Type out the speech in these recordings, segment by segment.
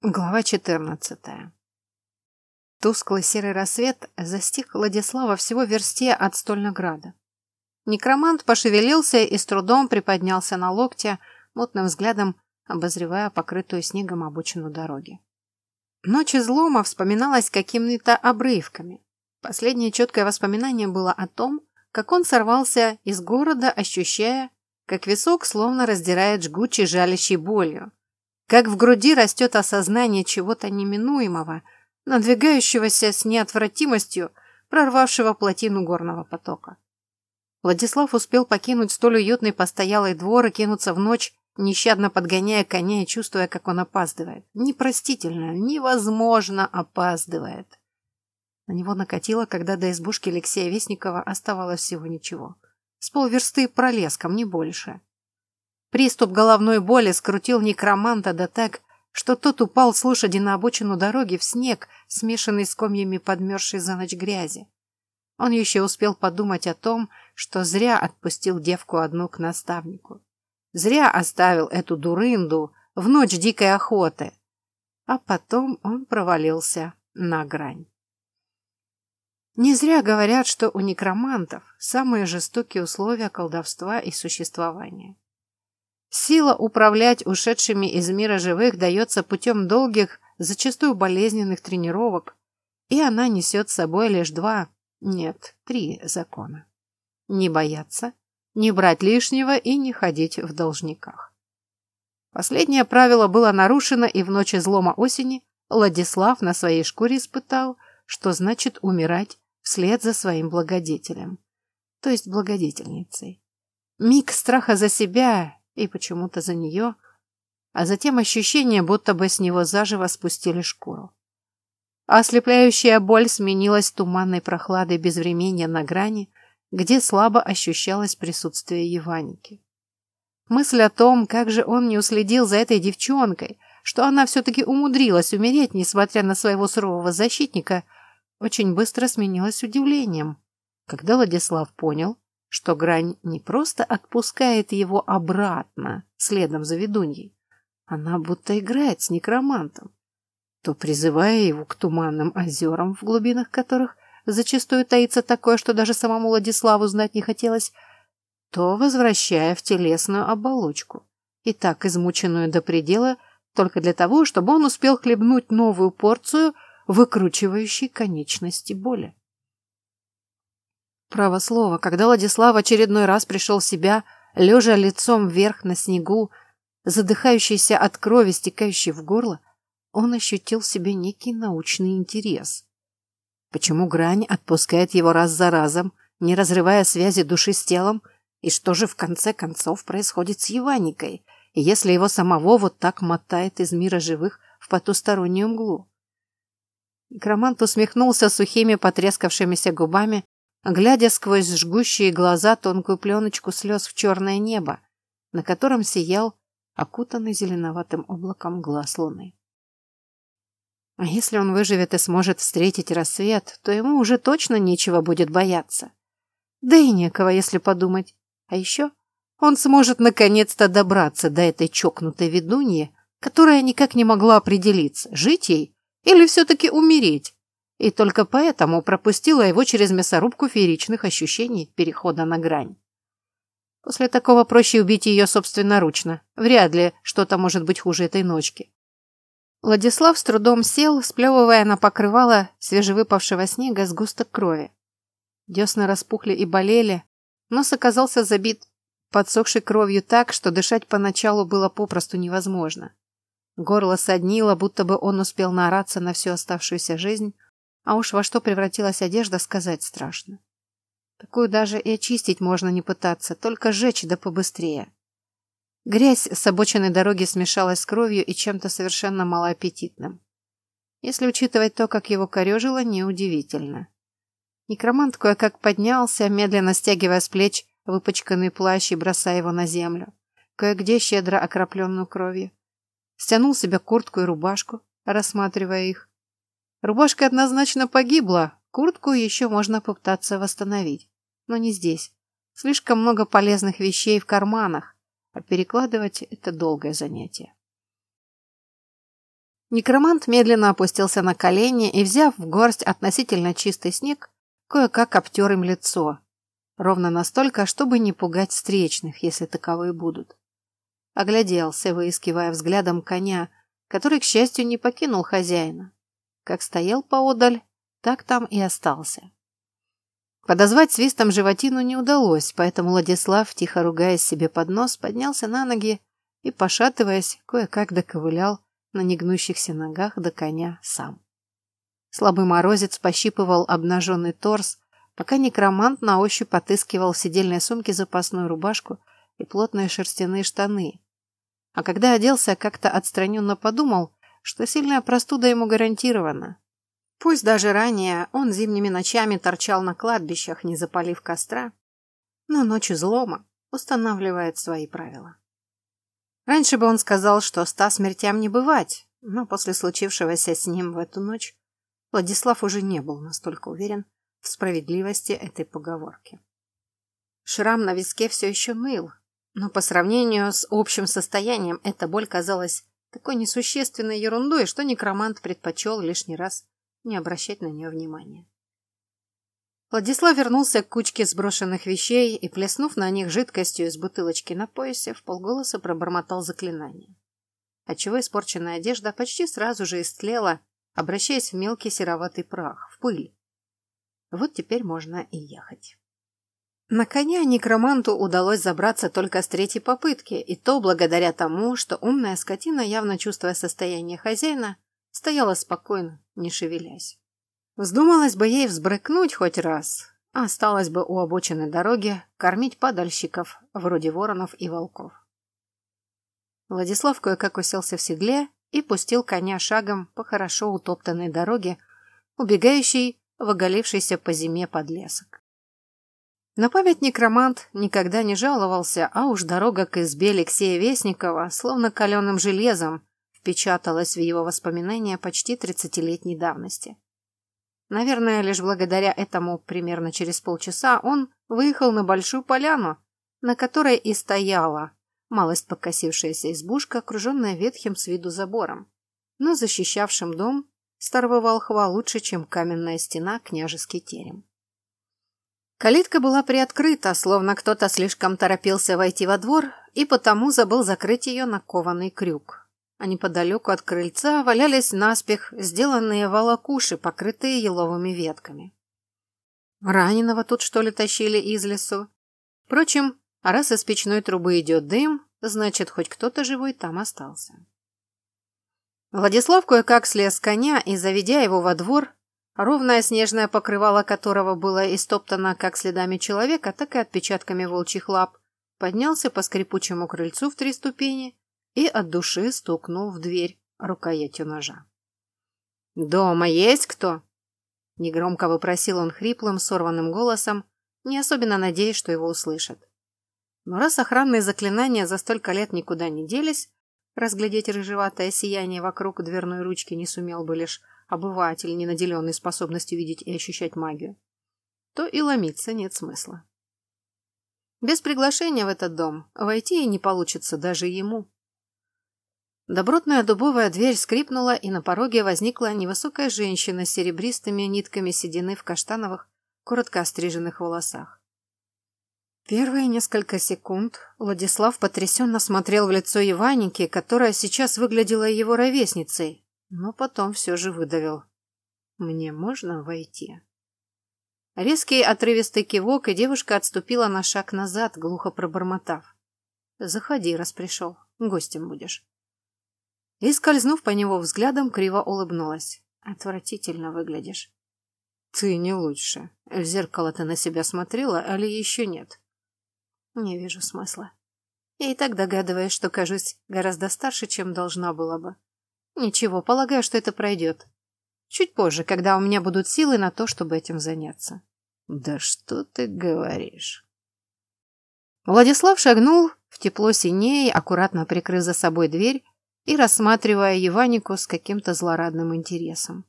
Глава 14. Тусклый серый рассвет застиг Владислава всего в версте от Стольнограда. Некромант пошевелился и с трудом приподнялся на локте, мутным взглядом обозревая покрытую снегом обочину дороги. Ночь излома вспоминалась какими-то обрывками. Последнее четкое воспоминание было о том, как он сорвался из города, ощущая, как висок словно раздирает жгучей жалящей болью, как в груди растет осознание чего-то неминуемого, надвигающегося с неотвратимостью, прорвавшего плотину горного потока. Владислав успел покинуть столь уютный постоялый двор и кинуться в ночь, нещадно подгоняя коня и чувствуя, как он опаздывает. Непростительно, невозможно опаздывает. На него накатило, когда до избушки Алексея Вестникова оставалось всего ничего. С полверсты пролеском, не больше. Приступ головной боли скрутил некроманта да так, что тот упал с лошади на обочину дороги в снег, смешанный с комьями подмерзшей за ночь грязи. Он еще успел подумать о том, что зря отпустил девку одну к наставнику. Зря оставил эту дурынду в ночь дикой охоты. А потом он провалился на грань. Не зря говорят, что у некромантов самые жестокие условия колдовства и существования. Сила управлять ушедшими из мира живых дается путем долгих, зачастую болезненных тренировок, и она несет с собой лишь два, нет, три закона. Не бояться, не брать лишнего и не ходить в должниках. Последнее правило было нарушено, и в ночь излома осени Владислав на своей шкуре испытал, что значит умирать вслед за своим благодетелем, то есть благодетельницей. Миг страха за себя и почему-то за нее, а затем ощущение, будто бы с него заживо спустили шкуру. Ослепляющая боль сменилась туманной прохладой безвременья на грани, где слабо ощущалось присутствие Еваники. Мысль о том, как же он не уследил за этой девчонкой, что она все-таки умудрилась умереть, несмотря на своего сурового защитника, очень быстро сменилась удивлением, когда Владислав понял, что грань не просто отпускает его обратно, следом за ведуньей, она будто играет с некромантом, то призывая его к туманным озерам, в глубинах которых зачастую таится такое, что даже самому Владиславу знать не хотелось, то возвращая в телесную оболочку, и так измученную до предела, только для того, чтобы он успел хлебнуть новую порцию выкручивающей конечности боли. Право слово, когда Владислав очередной раз пришел в себя, лежа лицом вверх на снегу, задыхающийся от крови, стекающей в горло, он ощутил в себе некий научный интерес. Почему грань отпускает его раз за разом, не разрывая связи души с телом, и что же в конце концов происходит с Еваникой, если его самого вот так мотает из мира живых в потустороннюю мглу? Громант усмехнулся сухими потрескавшимися губами глядя сквозь жгущие глаза тонкую пленочку слез в черное небо, на котором сиял окутанный зеленоватым облаком глаз луны. А если он выживет и сможет встретить рассвет, то ему уже точно нечего будет бояться. Да и некого, если подумать. А еще он сможет наконец-то добраться до этой чокнутой ведуньи, которая никак не могла определиться, жить ей или все-таки умереть, и только поэтому пропустила его через мясорубку фееричных ощущений перехода на грань. После такого проще убить ее собственноручно. Вряд ли что-то может быть хуже этой ночки. Владислав с трудом сел, сплевывая на покрывало свежевыпавшего снега сгусток крови. Десны распухли и болели, нос оказался забит подсохшей кровью так, что дышать поначалу было попросту невозможно. Горло соднило, будто бы он успел наораться на всю оставшуюся жизнь, а уж во что превратилась одежда, сказать страшно. Такую даже и очистить можно не пытаться, только сжечь да побыстрее. Грязь с обочиной дороги смешалась с кровью и чем-то совершенно малоаппетитным. Если учитывать то, как его корежило, неудивительно. Некромант кое-как поднялся, медленно стягивая с плеч выпачканный плащ и бросая его на землю, кое-где щедро окропленную кровью. Стянул себе куртку и рубашку, рассматривая их. Рубашка однозначно погибла, куртку еще можно попытаться восстановить. Но не здесь. Слишком много полезных вещей в карманах, а перекладывать – это долгое занятие. Некромант медленно опустился на колени и, взяв в горсть относительно чистый снег, кое-как обтер им лицо. Ровно настолько, чтобы не пугать встречных, если таковые будут. Огляделся, выискивая взглядом коня, который, к счастью, не покинул хозяина. Как стоял поодаль, так там и остался. Подозвать свистом животину не удалось, поэтому Владислав, тихо ругаясь себе под нос, поднялся на ноги и, пошатываясь, кое-как доковылял на негнущихся ногах до коня сам. Слабый морозец пощипывал обнаженный торс, пока некромант на ощупь отыскивал в сидельной сумке запасную рубашку и плотные шерстяные штаны. А когда оделся, как-то отстраненно подумал, что сильная простуда ему гарантирована. Пусть даже ранее он зимними ночами торчал на кладбищах, не запалив костра, но ночь злома устанавливает свои правила. Раньше бы он сказал, что ста смертям не бывать, но после случившегося с ним в эту ночь Владислав уже не был настолько уверен в справедливости этой поговорки. Шрам на виске все еще ныл, но по сравнению с общим состоянием эта боль казалась такой несущественной ерундой, что некромант предпочел лишний раз не обращать на нее внимания. Владислав вернулся к кучке сброшенных вещей и, плеснув на них жидкостью из бутылочки на поясе, в полголоса пробормотал заклинание. Отчего испорченная одежда почти сразу же истлела, обращаясь в мелкий сероватый прах, в пыль. Вот теперь можно и ехать. На коня некроманту удалось забраться только с третьей попытки, и то благодаря тому, что умная скотина, явно чувствуя состояние хозяина, стояла спокойно, не шевелясь. Вздумалось бы ей взбрыкнуть хоть раз, а осталось бы у обочины дороги кормить падальщиков, вроде воронов и волков. Владислав кое-как уселся в седле и пустил коня шагом по хорошо утоптанной дороге, убегающей в оголившийся по зиме подлесок. На память некромант никогда не жаловался, а уж дорога к избе Алексея Вестникова, словно каленым железом, впечаталась в его воспоминания почти тридцатилетней давности. Наверное, лишь благодаря этому примерно через полчаса он выехал на большую поляну, на которой и стояла малость покосившаяся избушка, окруженная ветхим с виду забором, но защищавшим дом старого волхва лучше, чем каменная стена княжеский терем. Калитка была приоткрыта, словно кто-то слишком торопился войти во двор и потому забыл закрыть ее на кованый крюк а неподалеку от крыльца валялись наспех сделанные волокуши, покрытые еловыми ветками. Раненого тут, что ли, тащили из лесу? Впрочем, а раз из печной трубы идет дым, значит, хоть кто-то живой там остался. Владислав кое-как слез с коня и, заведя его во двор, ровное снежное покрывало которого было истоптано как следами человека, так и отпечатками волчьих лап, поднялся по скрипучему крыльцу в три ступени и от души стукнул в дверь рукоятью ножа. «Дома есть кто?» Негромко вопросил он хриплым, сорванным голосом, не особенно надеясь, что его услышат. Но раз охранные заклинания за столько лет никуда не делись, разглядеть рыжеватое сияние вокруг дверной ручки не сумел бы лишь обыватель, не наделенный способностью видеть и ощущать магию, то и ломиться нет смысла. Без приглашения в этот дом войти и не получится даже ему. Добротная дубовая дверь скрипнула, и на пороге возникла невысокая женщина с серебристыми нитками седины в каштановых, коротко остриженных волосах. Первые несколько секунд Владислав потрясенно смотрел в лицо Иваники, которая сейчас выглядела его ровесницей, но потом все же выдавил. «Мне можно войти?» Резкий отрывистый кивок, и девушка отступила на шаг назад, глухо пробормотав. «Заходи, раз пришел. Гостем будешь» и, скользнув по него взглядом, криво улыбнулась. «Отвратительно выглядишь». «Ты не лучше. В зеркало ты на себя смотрела, али еще нет?» «Не вижу смысла. Я и так догадываюсь, что кажусь гораздо старше, чем должна была бы. Ничего, полагаю, что это пройдет. Чуть позже, когда у меня будут силы на то, чтобы этим заняться». «Да что ты говоришь?» Владислав шагнул в тепло синей, аккуратно прикрыв за собой дверь, и рассматривая Еванику с каким-то злорадным интересом.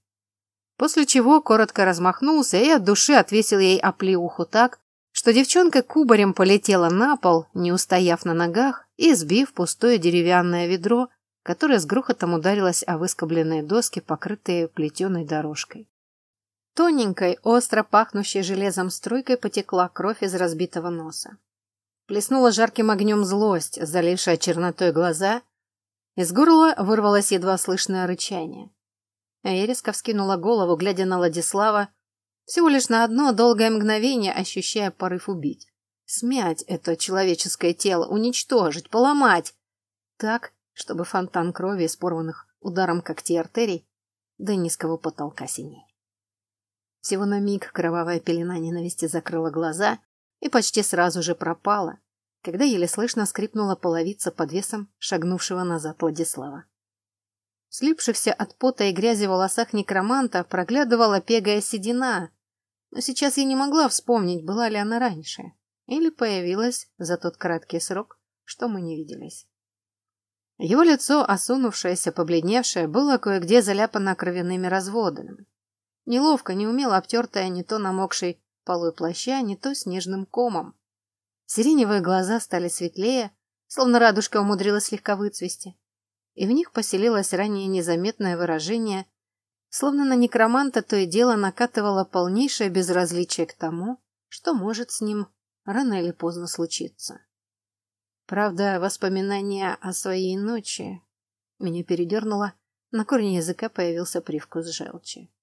После чего коротко размахнулся и от души отвесил ей оплеуху так, что девчонка кубарем полетела на пол, не устояв на ногах и сбив пустое деревянное ведро, которая с грохотом ударилась о выскобленные доски, покрытые плетеной дорожкой. Тоненькой, остро пахнущей железом струйкой потекла кровь из разбитого носа. Плеснула жарким огнем злость, залившая чернотой глаза. Из горла вырвалось едва слышное рычание. Я резко вскинула голову, глядя на Владислава, всего лишь на одно долгое мгновение ощущая порыв убить. Смять это человеческое тело, уничтожить, поломать. Так, чтобы фонтан крови из ударом когтей артерий до низкого потолка синей. Всего на миг кровавая пелена ненависти закрыла глаза и почти сразу же пропала, когда еле слышно скрипнула половица под весом шагнувшего назад Владислава. Слипшихся от пота и грязи в волосах некроманта проглядывала пегая седина, но сейчас я не могла вспомнить, была ли она раньше или появилась за тот краткий срок, что мы не виделись. Его лицо, осунувшееся, побледневшее, было кое-где заляпано кровяными разводами. Неловко, неумело обтертое не то намокшей полой плаща, не то снежным комом. Сиреневые глаза стали светлее, словно радужка умудрилась слегка выцвести и в них поселилось ранее незаметное выражение, словно на некроманта то и дело накатывало полнейшее безразличие к тому, что может с ним рано или поздно случиться. Правда, воспоминания о своей ночи меня передернуло, на корне языка появился привкус желчи.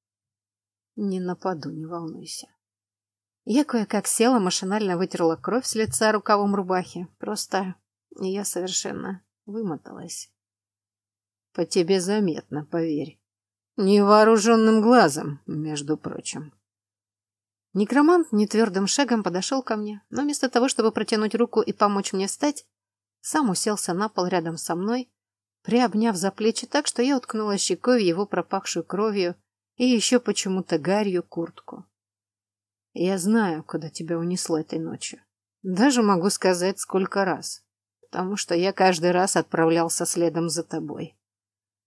Не нападу, не волнуйся. Я кое-как села, машинально вытерла кровь с лица рукавом рубахи. Просто я совершенно вымоталась. По тебе заметно, поверь. Невооруженным глазом, между прочим. Некромант нетвердым шагом подошел ко мне, но вместо того, чтобы протянуть руку и помочь мне встать, сам уселся на пол рядом со мной, приобняв за плечи так, что я уткнула щекой в его пропахшую кровью и еще почему-то гарью куртку. Я знаю, куда тебя унесло этой ночью. Даже могу сказать, сколько раз, потому что я каждый раз отправлялся следом за тобой.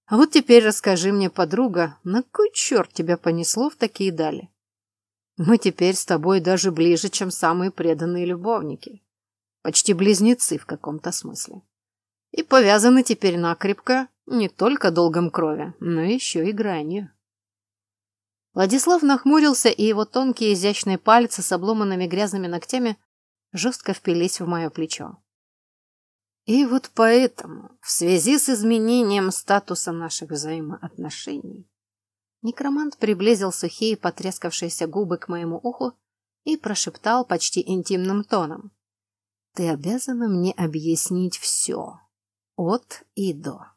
А вот теперь расскажи мне, подруга, на кой черт тебя понесло в такие дали? Мы теперь с тобой даже ближе, чем самые преданные любовники. Почти близнецы в каком-то смысле. И повязаны теперь накрепко не только долгом крови, но еще и гранью. Владислав нахмурился, и его тонкие изящные пальцы с обломанными грязными ногтями жестко впились в мое плечо. И вот поэтому, в связи с изменением статуса наших взаимоотношений, некромант приблизил сухие потрескавшиеся губы к моему уху и прошептал почти интимным тоном. «Ты обязана мне объяснить все, от и до.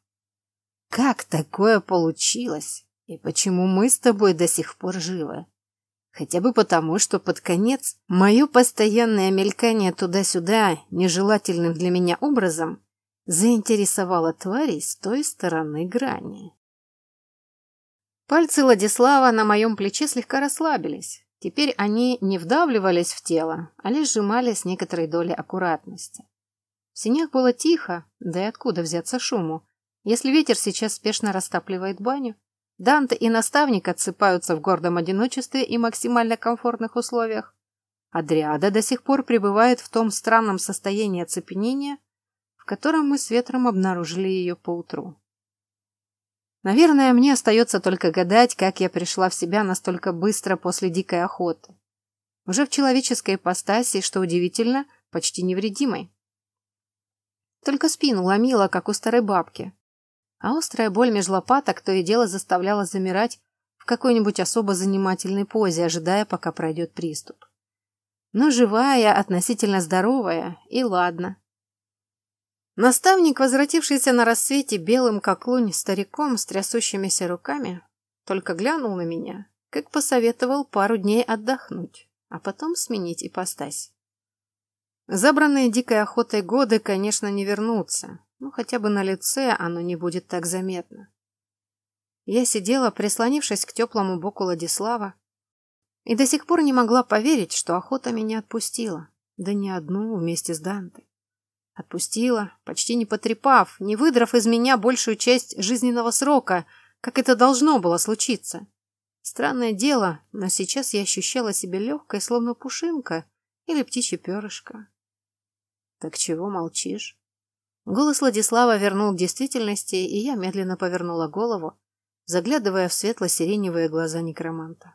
Как такое получилось, и почему мы с тобой до сих пор живы?» Хотя бы потому, что под конец мое постоянное мелькание туда-сюда нежелательным для меня образом заинтересовало тварей с той стороны грани. Пальцы Владислава на моем плече слегка расслабились. Теперь они не вдавливались в тело, а лишь сжимали с некоторой долей аккуратности. В синях было тихо, да и откуда взяться шуму, если ветер сейчас спешно растапливает баню Данте и наставник отсыпаются в гордом одиночестве и максимально комфортных условиях. Адриада до сих пор пребывает в том странном состоянии оцепенения, в котором мы с ветром обнаружили ее поутру. Наверное, мне остается только гадать, как я пришла в себя настолько быстро после дикой охоты. Уже в человеческой ипостаси, что удивительно, почти невредимой. Только спину ломила, как у старой бабки, а острая боль меж лопаток то и дело заставляла замирать в какой-нибудь особо занимательной позе, ожидая, пока пройдет приступ. Но живая, относительно здоровая, и ладно. Наставник, возвратившийся на рассвете белым как лунь стариком с трясущимися руками, только глянул на меня, как посоветовал пару дней отдохнуть, а потом сменить ипостась. Забранные дикой охотой годы, конечно, не вернутся, ну, хотя бы на лице оно не будет так заметно. Я сидела, прислонившись к теплому боку Владислава, и до сих пор не могла поверить, что охота меня отпустила. Да не одну вместе с Дантой. Отпустила, почти не потрепав, не выдрав из меня большую часть жизненного срока, как это должно было случиться. Странное дело, но сейчас я ощущала себя легкой, словно пушинка или птичье перышко. Так чего молчишь? Голос Владислава вернул к действительности, и я медленно повернула голову, заглядывая в светло-сиреневые глаза некроманта.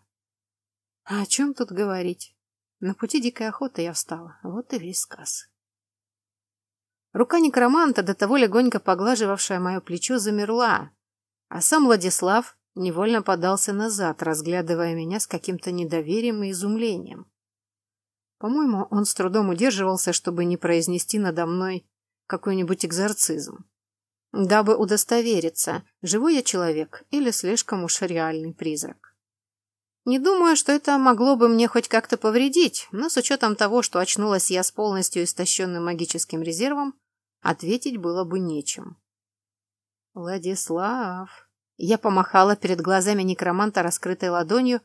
А о чем тут говорить? На пути дикой охоты я встала. Вот и весь сказ. Рука некроманта, до того легонько поглаживавшая мое плечо, замерла, а сам Владислав невольно подался назад, разглядывая меня с каким-то недоверием и изумлением. По-моему, он с трудом удерживался, чтобы не произнести надо мной какой-нибудь экзорцизм. Дабы удостовериться, живой я человек или слишком уж реальный призрак. Не думаю, что это могло бы мне хоть как-то повредить, но с учетом того, что очнулась я с полностью истощенным магическим резервом, ответить было бы нечем. «Владислав!» Я помахала перед глазами некроманта раскрытой ладонью,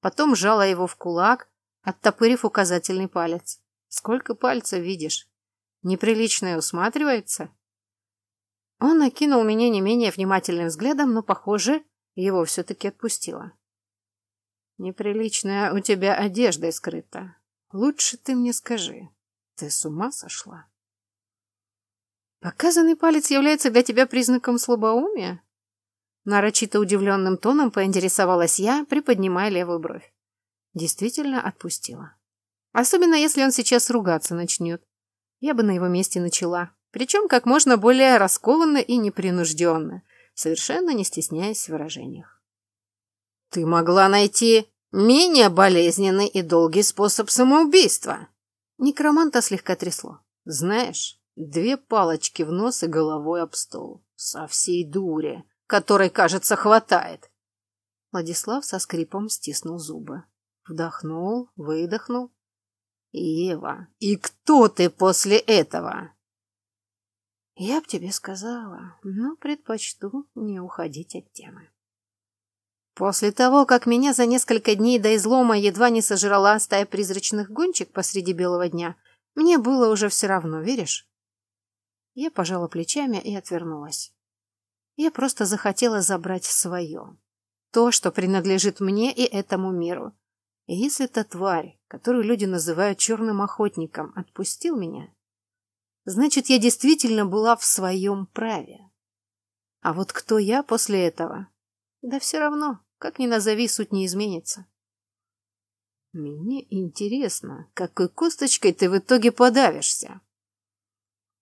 потом сжала его в кулак, оттопырив указательный палец. «Сколько пальцев видишь? Неприличное усматривается?» Он окинул меня не менее внимательным взглядом, но, похоже, его все-таки отпустило. «Неприличная у тебя одежда скрыта. Лучше ты мне скажи, ты с ума сошла?» Показанный палец является для тебя признаком слабоумия? Нарочито удивленным тоном поинтересовалась я, приподнимая левую бровь. Действительно отпустила. Особенно, если он сейчас ругаться начнет. Я бы на его месте начала. Причем как можно более раскованно и непринужденно, совершенно не стесняясь в выражениях. «Ты могла найти менее болезненный и долгий способ самоубийства!» Некроманта слегка трясло. «Знаешь, Две палочки в нос и головой об стол. Со всей дури, которой, кажется, хватает. Владислав со скрипом стиснул зубы. Вдохнул, выдохнул. «Ева, и кто ты после этого?» «Я б тебе сказала, но предпочту не уходить от темы». После того, как меня за несколько дней до излома едва не сожрала стая призрачных гончик посреди белого дня, мне было уже все равно, веришь? Я пожала плечами и отвернулась. Я просто захотела забрать свое. То, что принадлежит мне и этому миру. И если та тварь, которую люди называют черным охотником, отпустил меня, значит, я действительно была в своем праве. А вот кто я после этого? Да все равно, как ни назови, суть не изменится. Мне интересно, какой косточкой ты в итоге подавишься?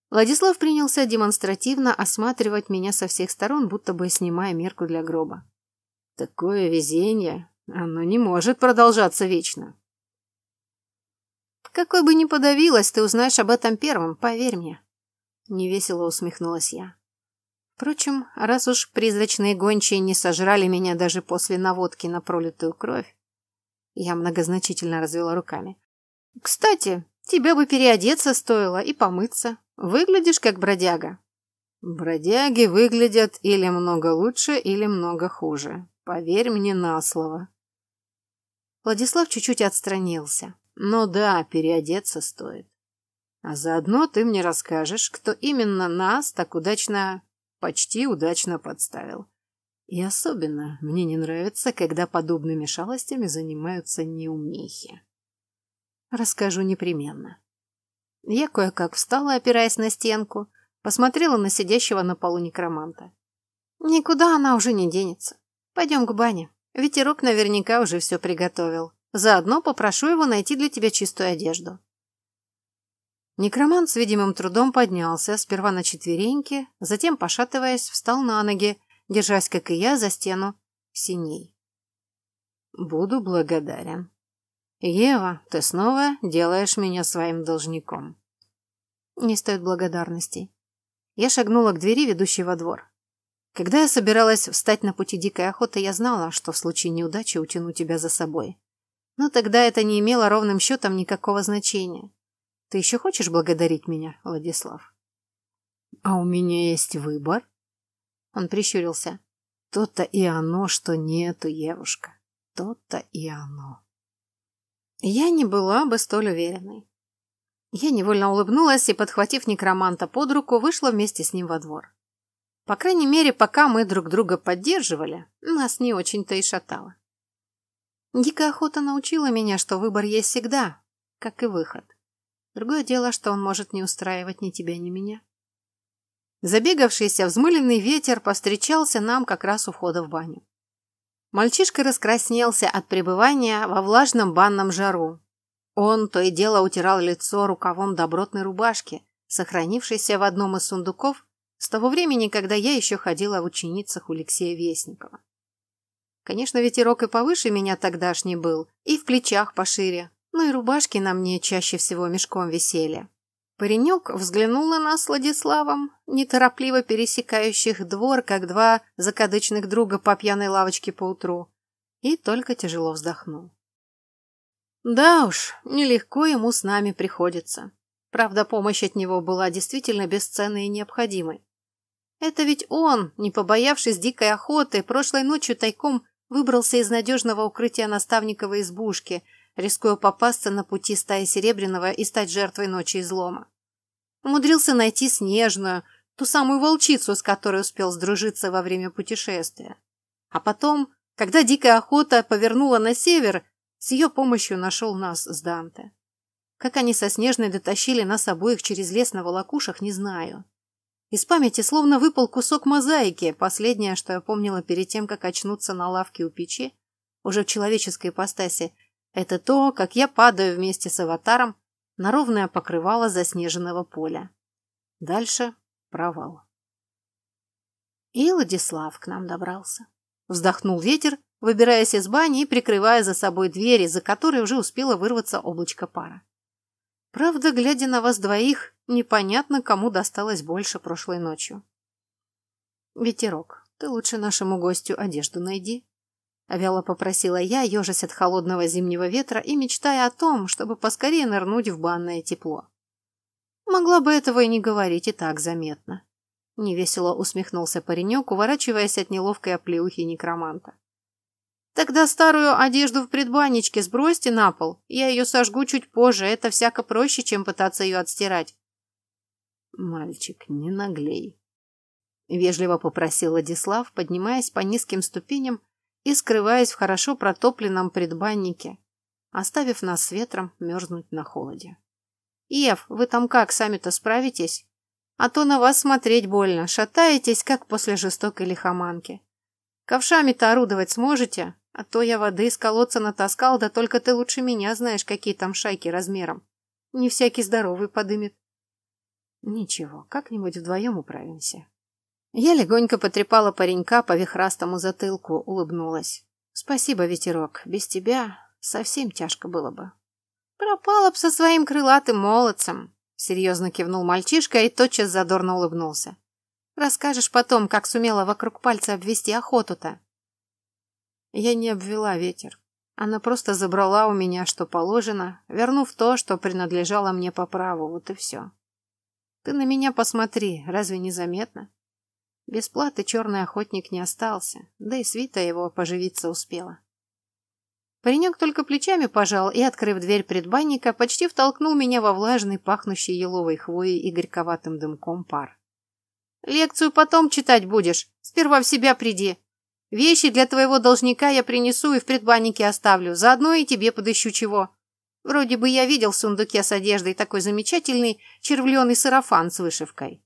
Владислав принялся демонстративно осматривать меня со всех сторон, будто бы снимая мерку для гроба. Такое везение, оно не может продолжаться вечно. Какой бы ни подавилась, ты узнаешь об этом первым, поверь мне. Невесело усмехнулась я. Впрочем, раз уж призрачные гончие не сожрали меня даже после наводки на пролитую кровь, я многозначительно развела руками. Кстати, тебе бы переодеться стоило и помыться. Выглядишь как бродяга. Бродяги выглядят или много лучше, или много хуже. Поверь мне на слово. Владислав чуть-чуть отстранился. Но да, переодеться стоит. А заодно ты мне расскажешь, кто именно нас так удачно, почти удачно подставил. И особенно мне не нравится, когда подобными шалостями занимаются неумехи. Расскажу непременно. Я кое-как встала, опираясь на стенку, посмотрела на сидящего на полу некроманта. Никуда она уже не денется. Пойдем к бане. Ветерок наверняка уже все приготовил. Заодно попрошу его найти для тебя чистую одежду. Некромант с видимым трудом поднялся, сперва на четвереньки, затем, пошатываясь, встал на ноги, держась, как и я, за стену синей. «Буду благодарен», «Ева, ты снова делаешь меня своим должником». «Не стоит благодарностей». Я шагнула к двери, ведущей во двор. Когда я собиралась встать на пути дикой охоты, я знала, что в случае неудачи утяну тебя за собой. Но тогда это не имело ровным счетом никакого значения. Ты еще хочешь благодарить меня, Владислав? А у меня есть выбор. Он прищурился. То-то и оно, что нету, Евушка. То-то и оно. Я не была бы столь уверенной. Я невольно улыбнулась и, подхватив некроманта под руку, вышла вместе с ним во двор. По крайней мере, пока мы друг друга поддерживали, нас не очень-то и шатало. Дикая охота научила меня, что выбор есть всегда, как и выход. Другое дело, что он может не устраивать ни тебя, ни меня. Забегавшийся взмыленный ветер повстречался нам как раз у входа в баню. Мальчишка раскраснелся от пребывания во влажном банном жару. Он то и дело утирал лицо рукавом добротной рубашки, сохранившейся в одном из сундуков с того времени, когда я еще ходила в ученицах у Алексея Вестникова. Конечно, ветерок и повыше меня тогдашний был, и в плечах пошире, но и рубашки на мне чаще всего мешком висели. Паренек взглянул на нас с Владиславом, неторопливо пересекающих двор, как два закадычных друга по пьяной лавочке поутру, и только тяжело вздохнул. Да уж, нелегко ему с нами приходится. Правда, помощь от него была действительно бесценной и необходимой. Это ведь он, не побоявшись дикой охоты, прошлой ночью тайком выбрался из надежного укрытия наставниковой избушки – рискуя попасться на пути стаи Серебряного и стать жертвой ночи излома. Умудрился найти Снежную, ту самую волчицу, с которой успел сдружиться во время путешествия. А потом, когда дикая охота повернула на север, с ее помощью нашел нас с Данте. Как они со Снежной дотащили нас обоих через лес на волокушах, не знаю. Из памяти словно выпал кусок мозаики, последнее, что я помнила перед тем, как очнуться на лавке у печи, уже в человеческой ипостаси, это то, как я падаю вместе с аватаром на ровное покрывало заснеженного поля. Дальше провал. И Владислав к нам добрался. Вздохнул ветер, выбираясь из бани и прикрывая за собой двери, за которой уже успело вырваться облачко пара. Правда, глядя на вас двоих, непонятно, кому досталось больше прошлой ночью. Ветерок, ты лучше нашему гостю одежду найди, Вяло попросила я, ежась от холодного зимнего ветра и мечтая о том, чтобы поскорее нырнуть в банное тепло. Могла бы этого и не говорить, и так заметно. Невесело усмехнулся паренек, уворачиваясь от неловкой оплеухи некроманта. Тогда старую одежду в предбанничке сбросьте на пол. Я ее сожгу чуть позже, это всяко проще, чем пытаться ее отстирать. Мальчик, не наглей. Вежливо попросил Владислав, поднимаясь по низким ступеням и скрываясь в хорошо протопленном предбаннике, оставив нас с ветром мерзнуть на холоде. «Ев, вы там как, сами-то справитесь? А то на вас смотреть больно, шатаетесь, как после жестокой лихоманки. Ковшами-то орудовать сможете? А то я воды из колодца натаскал, да только ты лучше меня знаешь, какие там шайки размером. Не всякий здоровый подымет». «Ничего, как-нибудь вдвоем управимся», я легонько потрепала паренька по вихрастому затылку, улыбнулась. «Спасибо, ветерок. Без тебя совсем тяжко было бы». «Пропала б со своим крылатым молодцем», — серьезно кивнул мальчишка и тотчас задорно улыбнулся. «Расскажешь потом, как сумела вокруг пальца обвести охоту-то». Я не обвела ветер. Она просто забрала у меня, что положено, вернув то, что принадлежало мне по праву, вот и все. Ты на меня посмотри, разве не заметно? Без платы черный охотник не остался, да и свита его поживиться успела. Паренек только плечами пожал и, открыв дверь предбанника, почти втолкнул меня во влажный, пахнущий еловой хвоей и горьковатым дымком пар. «Лекцию потом читать будешь. Сперва в себя приди. Вещи для твоего должника я принесу и в предбаннике оставлю. Заодно и тебе подыщу чего. Вроде бы я видел в сундуке с одеждой такой замечательный червленый сарафан с вышивкой».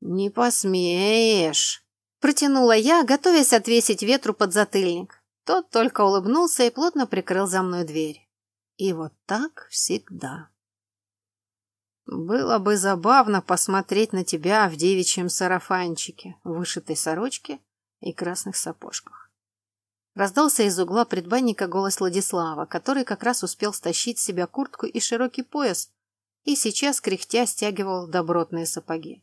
«Не посмеешь!» Протянула я, готовясь отвесить ветру под затыльник. Тот только улыбнулся и плотно прикрыл за мной дверь. И вот так всегда. Было бы забавно посмотреть на тебя в девичьем сарафанчике, вышитой сорочке и красных сапожках. Раздался из угла предбанника голос Владислава, который как раз успел стащить с себя куртку и широкий пояс и сейчас, кряхтя, стягивал добротные сапоги.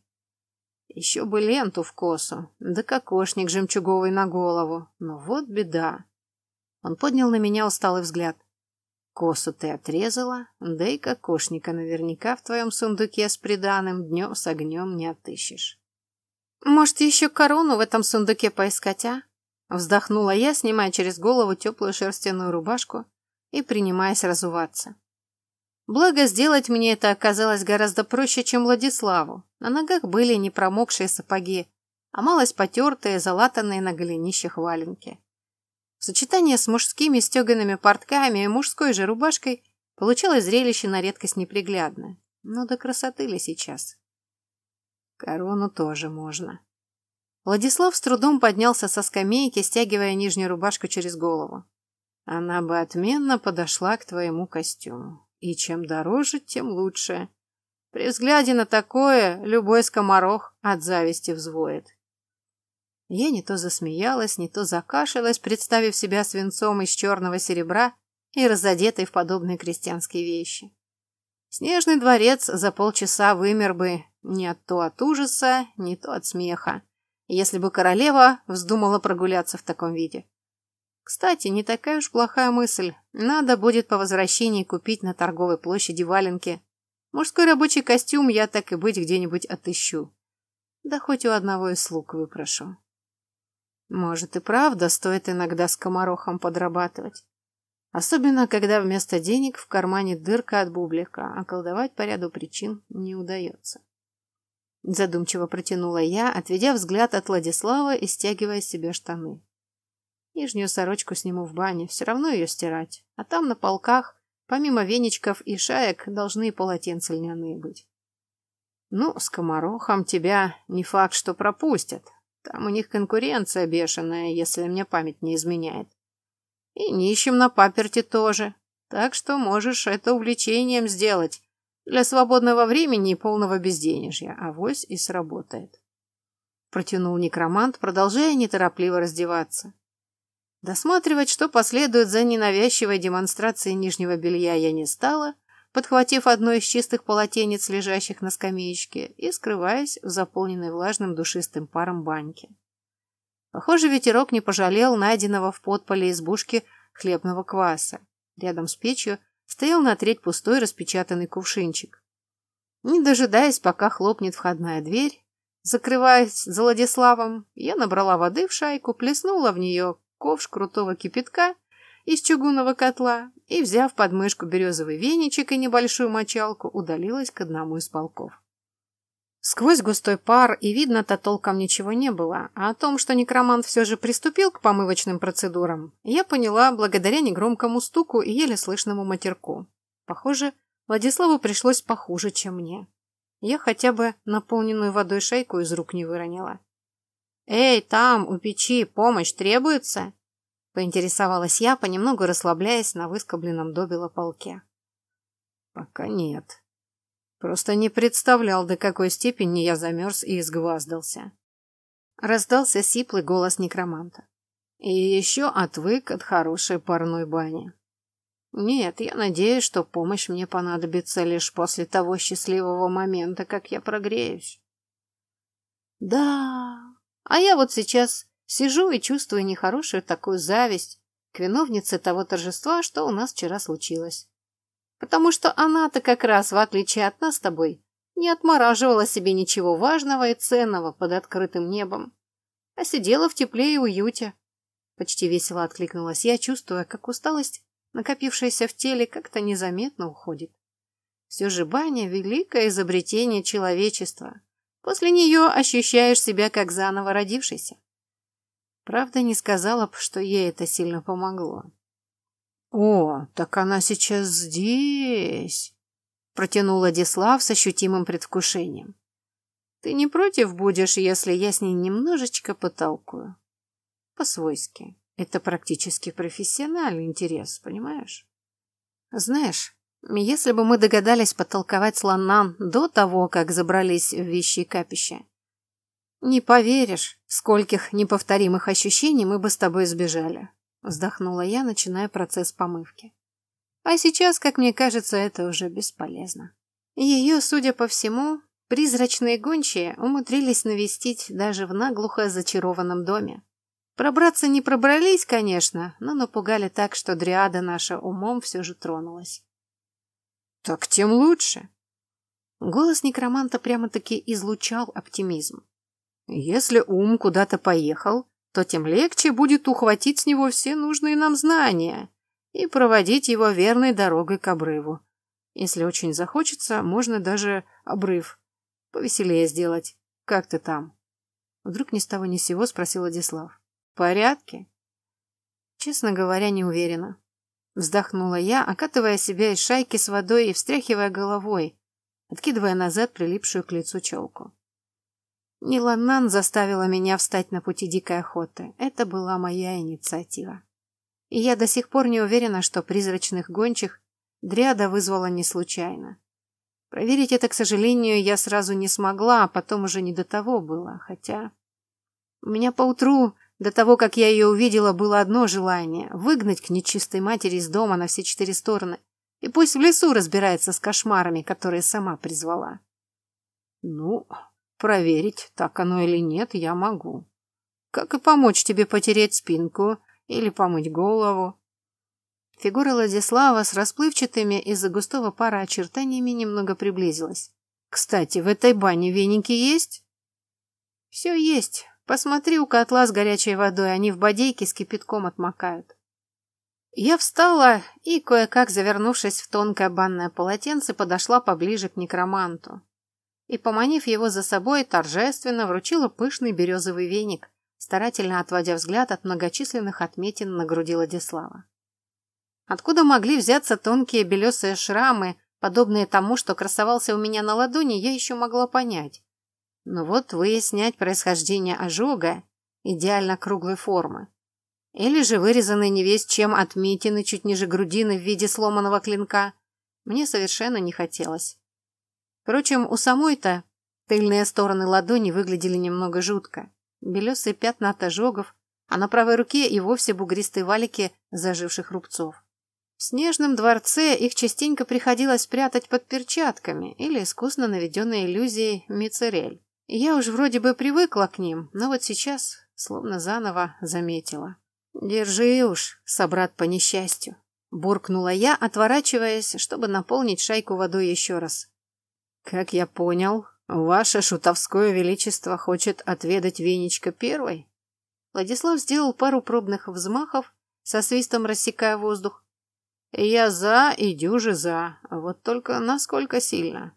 Еще бы ленту в косу, да кокошник жемчуговый на голову. Но вот беда. Он поднял на меня усталый взгляд. Косу ты отрезала, да и кокошника наверняка в твоем сундуке с приданым днем с огнем не отыщешь. Может, еще корону в этом сундуке поискать, а? Вздохнула я, снимая через голову теплую шерстяную рубашку и принимаясь разуваться. Благо, сделать мне это оказалось гораздо проще, чем Владиславу. На ногах были не промокшие сапоги, а малость потертые, залатанные на голенищах валенки. В сочетании с мужскими стегаными портками и мужской же рубашкой получилось зрелище на редкость неприглядное. Но до красоты ли сейчас? Корону тоже можно. Владислав с трудом поднялся со скамейки, стягивая нижнюю рубашку через голову. Она бы отменно подошла к твоему костюму. И чем дороже, тем лучше. При взгляде на такое любой скоморох от зависти взвоет. Я не то засмеялась, не то закашилась, представив себя свинцом из черного серебра и разодетой в подобные крестьянские вещи. Снежный дворец за полчаса вымер бы не то от ужаса, не то от смеха, если бы королева вздумала прогуляться в таком виде. Кстати, не такая уж плохая мысль. Надо будет по возвращении купить на торговой площади валенки. Мужской рабочий костюм я так и быть где-нибудь отыщу. Да хоть у одного из слуг выпрошу. Может и правда стоит иногда скоморохом подрабатывать. Особенно, когда вместо денег в кармане дырка от бублика, а колдовать по ряду причин не удается. Задумчиво протянула я, отведя взгляд от Владислава и стягивая себе штаны. Нижнюю сорочку сниму в бане, все равно ее стирать. А там на полках, помимо веничков и шаек, должны и полотенца льняные быть. Ну, с комарохом тебя не факт, что пропустят. Там у них конкуренция бешеная, если мне память не изменяет. И нищим на паперти тоже. Так что можешь это увлечением сделать. Для свободного времени и полного безденежья. Авось и сработает. Протянул некромант, продолжая неторопливо раздеваться. Досматривать, что последует за ненавязчивой демонстрацией нижнего белья, я не стала, подхватив одно из чистых полотенец, лежащих на скамеечке, и скрываясь в заполненной влажным душистым паром баньке. Похоже, ветерок не пожалел найденного в подполе избушки хлебного кваса. Рядом с печью стоял на треть пустой распечатанный кувшинчик. Не дожидаясь, пока хлопнет входная дверь, закрываясь за Владиславом, я набрала воды в шайку, плеснула в нее ковш крутого кипятка из чугунного котла и, взяв под мышку березовый веничек и небольшую мочалку, удалилась к одному из полков. Сквозь густой пар и видно-то толком ничего не было, а о том, что некромант все же приступил к помывочным процедурам, я поняла благодаря негромкому стуку и еле слышному матерку. Похоже, Владиславу пришлось похуже, чем мне. Я хотя бы наполненную водой шейку из рук не выронила. «Эй, там, у печи, помощь требуется?» Поинтересовалась я, понемногу расслабляясь на выскобленном добело полке. «Пока нет. Просто не представлял, до какой степени я замерз и изгваздался». Раздался сиплый голос некроманта. «И еще отвык от хорошей парной бани». «Нет, я надеюсь, что помощь мне понадобится лишь после того счастливого момента, как я прогреюсь». «Да, а я вот сейчас сижу и чувствую нехорошую такую зависть к виновнице того торжества, что у нас вчера случилось. Потому что она-то как раз, в отличие от нас с тобой, не отмораживала себе ничего важного и ценного под открытым небом, а сидела в тепле и уюте. Почти весело откликнулась я, чувствуя, как усталость, накопившаяся в теле, как-то незаметно уходит. Все же баня — великое изобретение человечества, После нее ощущаешь себя как заново родившийся. Правда, не сказала бы, что ей это сильно помогло. «О, так она сейчас здесь!» протянул Владислав с ощутимым предвкушением. «Ты не против будешь, если я с ней немножечко потолкую?» «По-свойски. Это практически профессиональный интерес, понимаешь?» «Знаешь, если бы мы догадались потолковать слонам до того, как забрались в вещи капища. Не поверишь, скольких неповторимых ощущений мы бы с тобой избежали, вздохнула я, начиная процесс помывки. А сейчас, как мне кажется, это уже бесполезно. Ее, судя по всему, призрачные гончие умудрились навестить даже в наглухо зачарованном доме. Пробраться не пробрались, конечно, но напугали так, что дриада наша умом все же тронулась. Так тем лучше. Голос некроманта прямо-таки излучал оптимизм. Если ум куда-то поехал, то тем легче будет ухватить с него все нужные нам знания и проводить его верной дорогой к обрыву. Если очень захочется, можно даже обрыв повеселее сделать. Как ты там? Вдруг ни с того ни сего спросил Владислав. В порядке? Честно говоря, не уверена. Вздохнула я, окатывая себя из шайки с водой и встряхивая головой, откидывая назад прилипшую к лицу челку. Ниланнан заставила меня встать на пути дикой охоты. Это была моя инициатива. И я до сих пор не уверена, что призрачных гончих Дриада вызвала не случайно. Проверить это, к сожалению, я сразу не смогла, а потом уже не до того было, хотя... У меня поутру, до того, как я ее увидела, было одно желание — выгнать к нечистой матери из дома на все четыре стороны, и пусть в лесу разбирается с кошмарами, которые сама призвала. Ну, проверить, так оно или нет, я могу. Как и помочь тебе потереть спинку или помыть голову. Фигура Владислава с расплывчатыми из-за густого пара очертаниями немного приблизилась. «Кстати, в этой бане веники есть?» «Все есть. Посмотри у котла с горячей водой, они в бодейке с кипятком отмокают». Я встала и, кое-как завернувшись в тонкое банное полотенце, подошла поближе к некроманту. И, поманив его за собой, торжественно вручила пышный березовый веник, старательно отводя взгляд от многочисленных отметин на груди Владислава. Откуда могли взяться тонкие белесые шрамы, подобные тому, что красовался у меня на ладони, я еще могла понять. Но вот выяснять происхождение ожога идеально круглой формы. Или же вырезанные не весь чем отметины чуть ниже грудины в виде сломанного клинка, мне совершенно не хотелось. Впрочем, у самой-то тыльные стороны ладони выглядели немного жутко. Белесые пятна от ожогов, а на правой руке и вовсе бугристые валики заживших рубцов. В снежном дворце их частенько приходилось прятать под перчатками или искусно наведенной иллюзией мицерель. Я уж вроде бы привыкла к ним, но вот сейчас словно заново заметила. «Держи уж, собрат по несчастью», — буркнула я, отворачиваясь, чтобы наполнить шайку водой еще раз. «Как я понял, ваше шутовское величество хочет отведать венечка первой?» Владислав сделал пару пробных взмахов, со свистом рассекая воздух, я за и дюжи за, вот только насколько сильно.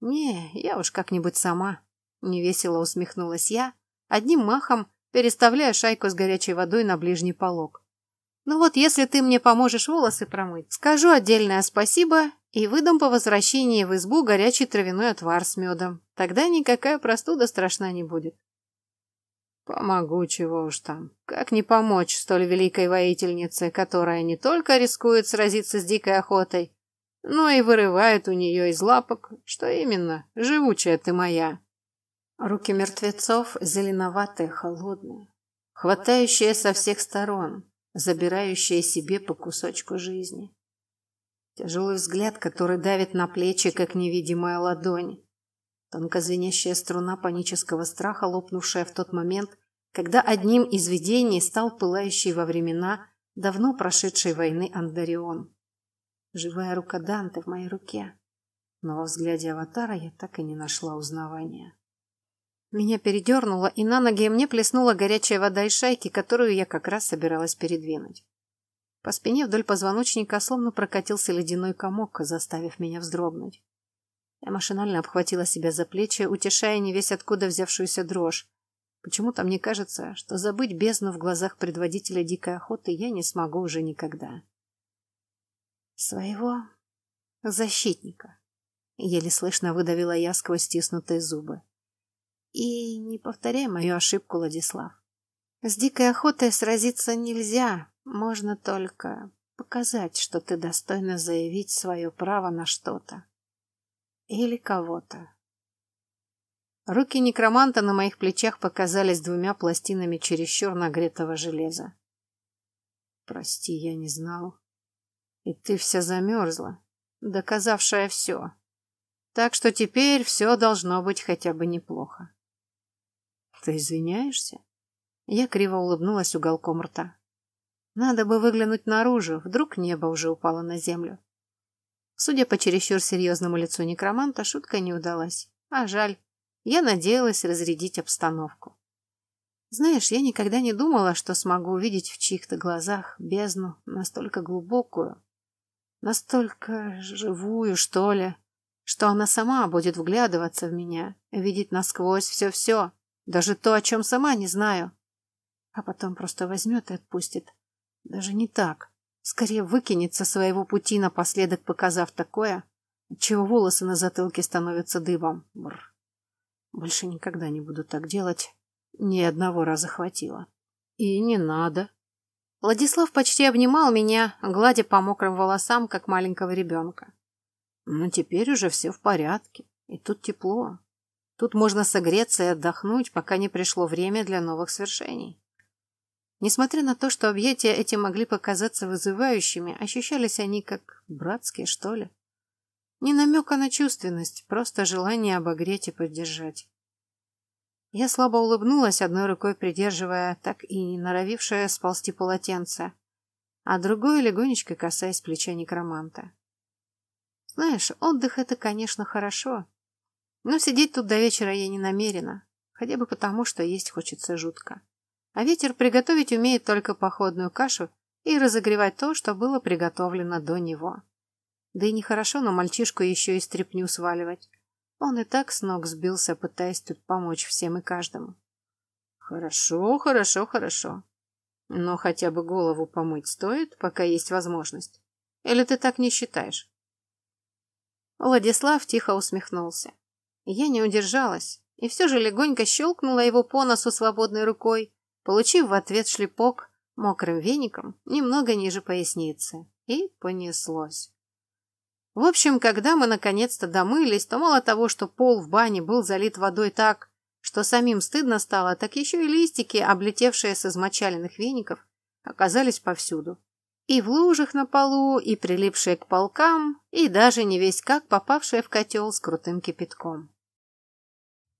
Не, я уж как-нибудь сама. Невесело усмехнулась я, одним махом переставляя шайку с горячей водой на ближний полог. Ну вот, если ты мне поможешь волосы промыть, скажу отдельное спасибо и выдам по возвращении в избу горячий травяной отвар с медом. Тогда никакая простуда страшна не будет. Помогу, чего уж там. Как не помочь столь великой воительнице, которая не только рискует сразиться с дикой охотой, но и вырывает у нее из лапок, что именно, живучая ты моя. Руки мертвецов зеленоватые, холодные, хватающие со всех сторон, забирающие себе по кусочку жизни. Тяжелый взгляд, который давит на плечи, как невидимая ладонь. Тонко звенящая струна панического страха, лопнувшая в тот момент, когда одним из видений стал пылающий во времена давно прошедшей войны Андарион. Живая рука Данте в моей руке. Но во взгляде аватара я так и не нашла узнавания. Меня передернуло, и на ноги мне плеснула горячая вода из шайки, которую я как раз собиралась передвинуть. По спине вдоль позвоночника словно прокатился ледяной комок, заставив меня вздрогнуть. Я машинально обхватила себя за плечи, утешая не весь откуда взявшуюся дрожь. Почему-то мне кажется, что забыть бездну в глазах предводителя дикой охоты я не смогу уже никогда. Своего защитника. Еле слышно выдавила я сквозь стиснутые зубы. И не повторяй мою ошибку, Владислав. С дикой охотой сразиться нельзя. Можно только показать, что ты достойна заявить свое право на что-то. Или кого-то. Руки некроманта на моих плечах показались двумя пластинами чересчур нагретого железа. Прости, я не знал. И ты вся замерзла, доказавшая все. Так что теперь все должно быть хотя бы неплохо. Ты извиняешься? Я криво улыбнулась уголком рта. Надо бы выглянуть наружу, вдруг небо уже упало на землю. Судя по чересчур серьезному лицу некроманта, шутка не удалась. А жаль. Я надеялась разрядить обстановку. Знаешь, я никогда не думала, что смогу увидеть в чьих-то глазах бездну настолько глубокую, настолько живую, что ли, что она сама будет вглядываться в меня, видеть насквозь все-все, даже то, о чем сама не знаю. А потом просто возьмет и отпустит. Даже не так. Скорее выкинет со своего пути, напоследок показав такое, чего волосы на затылке становятся дыбом. Бррр. Больше никогда не буду так делать. Ни одного раза хватило. И не надо. Владислав почти обнимал меня, гладя по мокрым волосам, как маленького ребенка. Но теперь уже все в порядке. И тут тепло. Тут можно согреться и отдохнуть, пока не пришло время для новых свершений. Несмотря на то, что объятия эти могли показаться вызывающими, ощущались они как братские, что ли. Не намека на чувственность, просто желание обогреть и поддержать. Я слабо улыбнулась, одной рукой придерживая так и не норовившее сползти полотенце, а другой легонечко касаясь плеча некроманта. Знаешь, отдых — это, конечно, хорошо, но сидеть тут до вечера я не намерена, хотя бы потому, что есть хочется жутко. А ветер приготовить умеет только походную кашу и разогревать то, что было приготовлено до него. Да и нехорошо на мальчишку еще и стряпню сваливать. Он и так с ног сбился, пытаясь тут помочь всем и каждому. Хорошо, хорошо, хорошо. Но хотя бы голову помыть стоит, пока есть возможность. Или ты так не считаешь? Владислав тихо усмехнулся. Я не удержалась и все же легонько щелкнула его по носу свободной рукой, получив в ответ шлепок мокрым веником немного ниже поясницы. И понеслось. В общем, когда мы наконец-то домылись, то мало того, что пол в бане был залит водой так, что самим стыдно стало, так еще и листики, облетевшие с измочаленных веников, оказались повсюду. И в лужах на полу, и прилипшие к полкам, и даже не весь как попавшие в котел с крутым кипятком.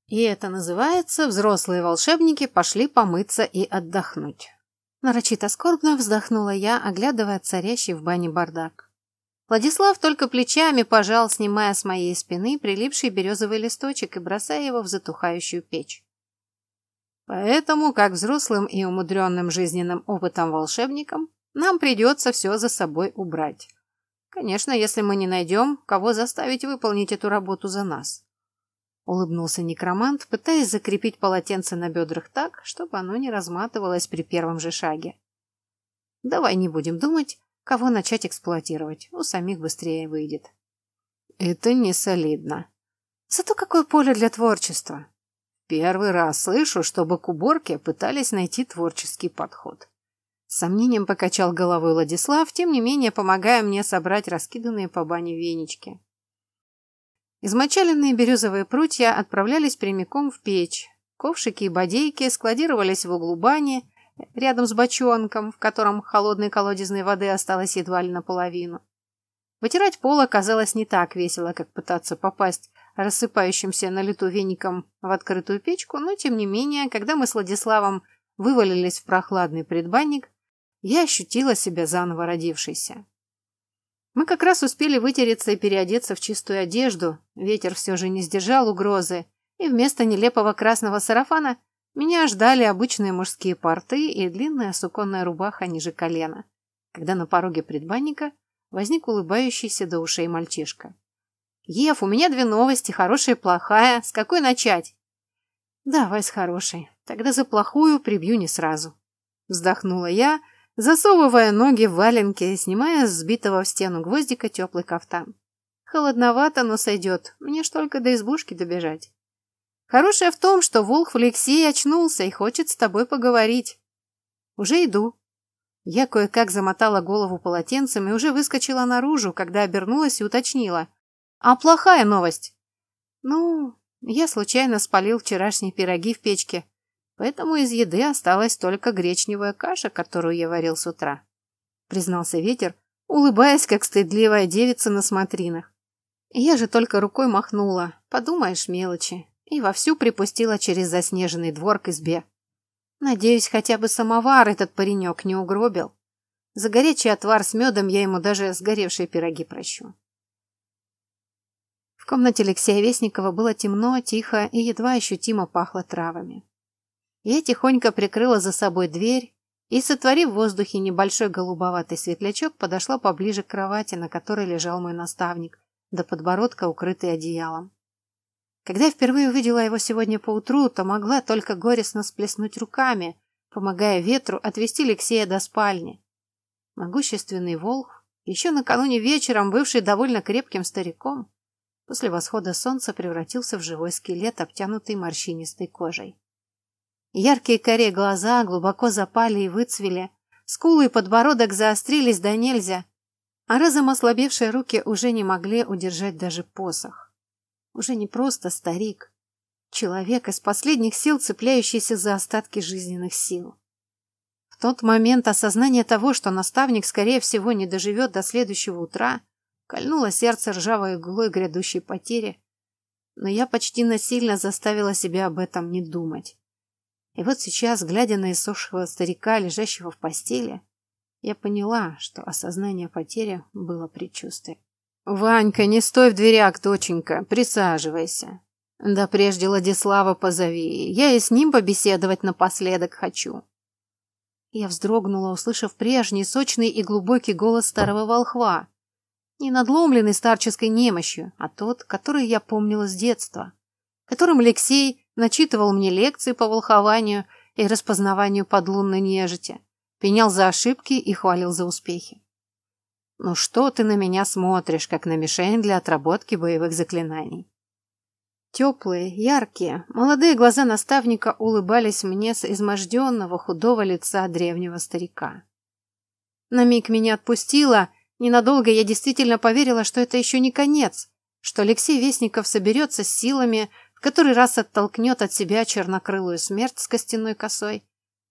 И это называется «взрослые волшебники пошли помыться и отдохнуть». Нарочито скорбно вздохнула я, оглядывая царящий в бане бардак. Владислав только плечами пожал, снимая с моей спины прилипший березовый листочек и бросая его в затухающую печь. Поэтому, как взрослым и умудренным жизненным опытом волшебникам, нам придется все за собой убрать. Конечно, если мы не найдем, кого заставить выполнить эту работу за нас. Улыбнулся некромант, пытаясь закрепить полотенце на бедрах так, чтобы оно не разматывалось при первом же шаге. Давай не будем думать, Кого начать эксплуатировать, у самих быстрее выйдет. Это не солидно. Зато какое поле для творчества. Первый раз слышу, чтобы к уборке пытались найти творческий подход. Сомнением покачал головой Владислав, тем не менее помогая мне собрать раскиданные по бане венички. Измочаленные березовые прутья отправлялись прямиком в печь. Ковшики и бодейки складировались в углу бани, рядом с бочонком, в котором холодной колодезной воды осталось едва ли наполовину. Вытирать пол оказалось не так весело, как пытаться попасть рассыпающимся на лету веником в открытую печку, но, тем не менее, когда мы с Владиславом вывалились в прохладный предбанник, я ощутила себя заново родившейся. Мы как раз успели вытереться и переодеться в чистую одежду, ветер все же не сдержал угрозы, и вместо нелепого красного сарафана меня ждали обычные мужские порты и длинная суконная рубаха ниже колена, когда на пороге предбанника возник улыбающийся до ушей мальчишка. «Ев, у меня две новости, хорошая и плохая. С какой начать?» «Давай с хорошей. Тогда за плохую прибью не сразу». Вздохнула я, засовывая ноги в валенки, снимая с сбитого в стену гвоздика теплый кафтан. «Холодновато, но сойдет. Мне ж только до избушки добежать». Хорошее в том, что Волх Алексей очнулся и хочет с тобой поговорить. Уже иду. Я кое-как замотала голову полотенцем и уже выскочила наружу, когда обернулась и уточнила. А плохая новость? Ну, я случайно спалил вчерашние пироги в печке, поэтому из еды осталась только гречневая каша, которую я варил с утра. Признался ветер, улыбаясь, как стыдливая девица на смотринах. Я же только рукой махнула. Подумаешь, мелочи и вовсю припустила через заснеженный двор к избе. Надеюсь, хотя бы самовар этот паренек не угробил. За горячий отвар с медом я ему даже сгоревшие пироги прощу. В комнате Алексея Вестникова было темно, тихо и едва ощутимо пахло травами. Я тихонько прикрыла за собой дверь и, сотворив в воздухе небольшой голубоватый светлячок, подошла поближе к кровати, на которой лежал мой наставник, до подбородка укрытый одеялом. Когда я впервые увидела его сегодня поутру, то могла только горестно сплеснуть руками, помогая ветру отвести Алексея до спальни. Могущественный волк, еще накануне вечером бывший довольно крепким стариком, после восхода солнца превратился в живой скелет, обтянутый морщинистой кожей. Яркие коре глаза глубоко запали и выцвели, скулы и подбородок заострились до нельзя, а разом ослабевшие руки уже не могли удержать даже посох. Уже не просто старик, человек из последних сил, цепляющийся за остатки жизненных сил. В тот момент осознание того, что наставник, скорее всего, не доживет до следующего утра, кольнуло сердце ржавой иглой грядущей потери, но я почти насильно заставила себя об этом не думать. И вот сейчас, глядя на иссохшего старика, лежащего в постели, я поняла, что осознание потери было предчувствием. «Ванька, не стой в дверях, доченька, присаживайся. Да прежде Владислава позови, я и с ним побеседовать напоследок хочу». Я вздрогнула, услышав прежний, сочный и глубокий голос старого волхва. Не надломленный старческой немощью, а тот, который я помнила с детства, которым Алексей начитывал мне лекции по волхованию и распознаванию подлунной нежити, пенял за ошибки и хвалил за успехи. «Ну что ты на меня смотришь, как на мишень для отработки боевых заклинаний?» Теплые, яркие, молодые глаза наставника улыбались мне с изможденного худого лица древнего старика. На миг меня отпустило, ненадолго я действительно поверила, что это еще не конец, что Алексей Вестников соберется с силами, который раз оттолкнет от себя чернокрылую смерть с костяной косой.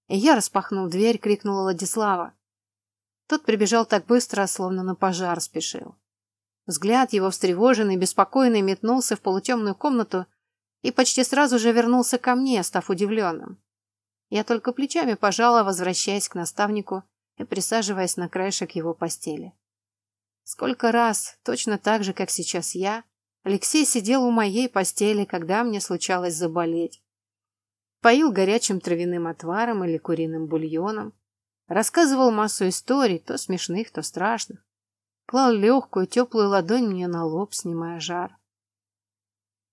И я, распахнув дверь, крикнула Владислава. Тот прибежал так быстро, словно на пожар спешил. Взгляд его встревоженный, беспокойный, метнулся в полутемную комнату и почти сразу же вернулся ко мне, став удивленным. Я только плечами пожала, возвращаясь к наставнику и присаживаясь на краешек его постели. Сколько раз, точно так же, как сейчас я, Алексей сидел у моей постели, когда мне случалось заболеть. Поил горячим травяным отваром или куриным бульоном. Рассказывал массу историй, то смешных, то страшных. Клал легкую, теплую ладонь мне на лоб, снимая жар.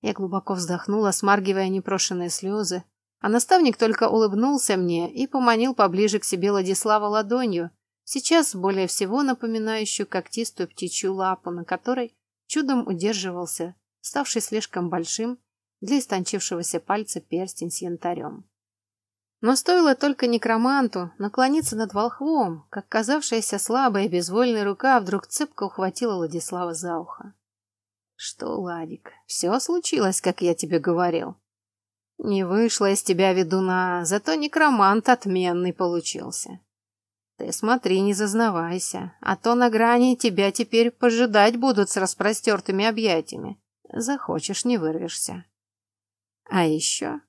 Я глубоко вздохнула, смаргивая непрошенные слезы, а наставник только улыбнулся мне и поманил поближе к себе Владислава ладонью, сейчас более всего напоминающую когтистую птичью лапу, на которой чудом удерживался, ставший слишком большим для истончившегося пальца перстень с янтарем. Но стоило только некроманту наклониться над волхвом, как казавшаяся слабая безвольная рука вдруг цепко ухватила Владислава за ухо. «Что, Ладик, все случилось, как я тебе говорил?» «Не вышло из тебя ведуна, зато некромант отменный получился. Ты смотри, не зазнавайся, а то на грани тебя теперь пожидать будут с распростертыми объятиями. Захочешь, не вырвешься. А еще...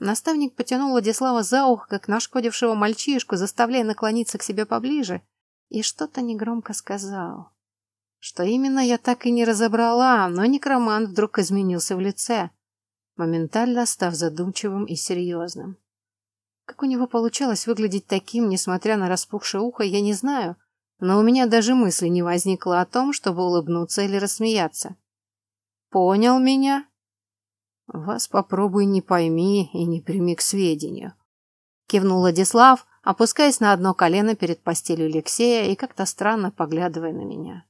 Наставник потянул Владислава за ухо, как нашкодившего мальчишку, заставляя наклониться к себе поближе, и что-то негромко сказал. Что именно, я так и не разобрала, но некромант вдруг изменился в лице, моментально став задумчивым и серьезным. Как у него получалось выглядеть таким, несмотря на распухшее ухо, я не знаю, но у меня даже мысли не возникло о том, чтобы улыбнуться или рассмеяться. «Понял меня?» «Вас попробуй не пойми и не прими к сведению», — кивнул Владислав, опускаясь на одно колено перед постелью Алексея и как-то странно поглядывая на меня.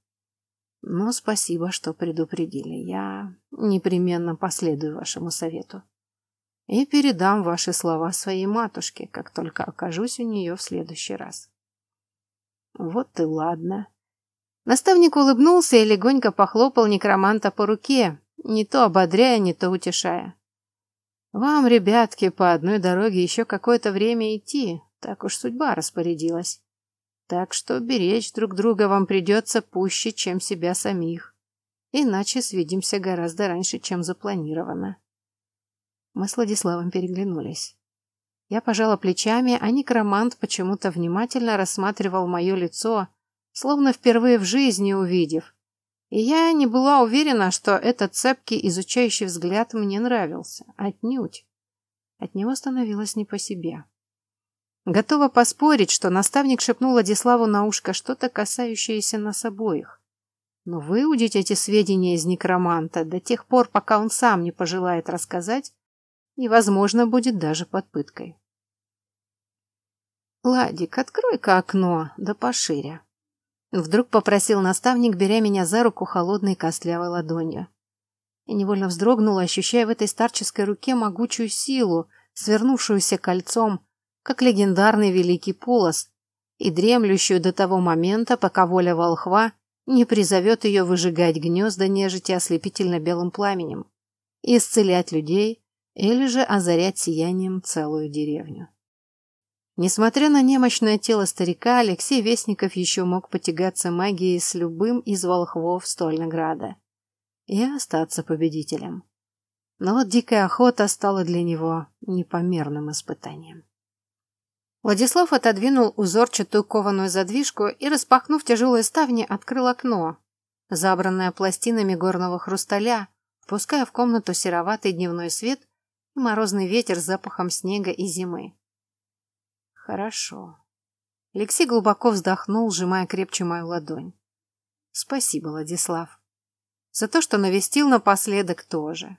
«Но спасибо, что предупредили. Я непременно последую вашему совету» и передам ваши слова своей матушке, как только окажусь у нее в следующий раз. Вот и ладно. Наставник улыбнулся и легонько похлопал некроманта по руке, не то ободряя, не то утешая. Вам, ребятки, по одной дороге еще какое-то время идти, так уж судьба распорядилась. Так что беречь друг друга вам придется пуще, чем себя самих. Иначе свидимся гораздо раньше, чем запланировано. Мы с Владиславом переглянулись. Я пожала плечами, а некромант почему-то внимательно рассматривал мое лицо, словно впервые в жизни увидев. И я не была уверена, что этот цепкий, изучающий взгляд мне нравился. Отнюдь. От него становилось не по себе. Готова поспорить, что наставник шепнул Владиславу на ушко что-то, касающееся нас обоих. Но выудить эти сведения из некроманта до тех пор, пока он сам не пожелает рассказать, невозможно будет даже под пыткой. «Ладик, открой-ка окно, да пошире!» Вдруг попросил наставник, беря меня за руку холодной костлявой ладонью. и невольно вздрогнула, ощущая в этой старческой руке могучую силу, свернувшуюся кольцом, как легендарный великий полос, и дремлющую до того момента, пока воля волхва не призовет ее выжигать гнезда нежити ослепительно белым пламенем, исцелять людей или же озарять сиянием целую деревню. Несмотря на немощное тело старика, Алексей Вестников еще мог потягаться магией с любым из волхвов Стольнограда и остаться победителем. Но вот дикая охота стала для него непомерным испытанием. Владислав отодвинул узорчатую кованую задвижку и, распахнув тяжелые ставни, открыл окно, забранное пластинами горного хрусталя, впуская в комнату сероватый дневной свет морозный ветер с запахом снега и зимы. Хорошо. Алексей глубоко вздохнул, сжимая крепче мою ладонь. Спасибо, Владислав. За то, что навестил напоследок тоже.